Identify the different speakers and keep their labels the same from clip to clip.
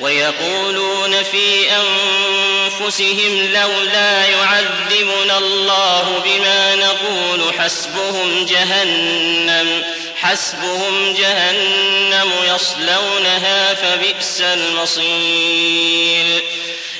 Speaker 1: ويقولون في أنفسهم لولا يعذبنا الله بما نقول حسبهم جهنم حسبهم جهنم يصلونها فبئس المصير.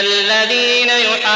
Speaker 1: الذين يحادون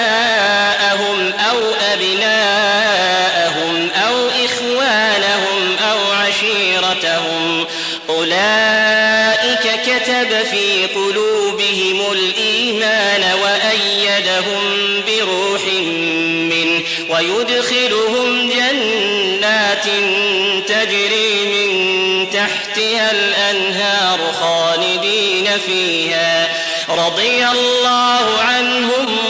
Speaker 1: وأيدهم بروح منه ويدخلهم جنات تجري من تحتها الأنهار خالدين فيها رضي الله عنهم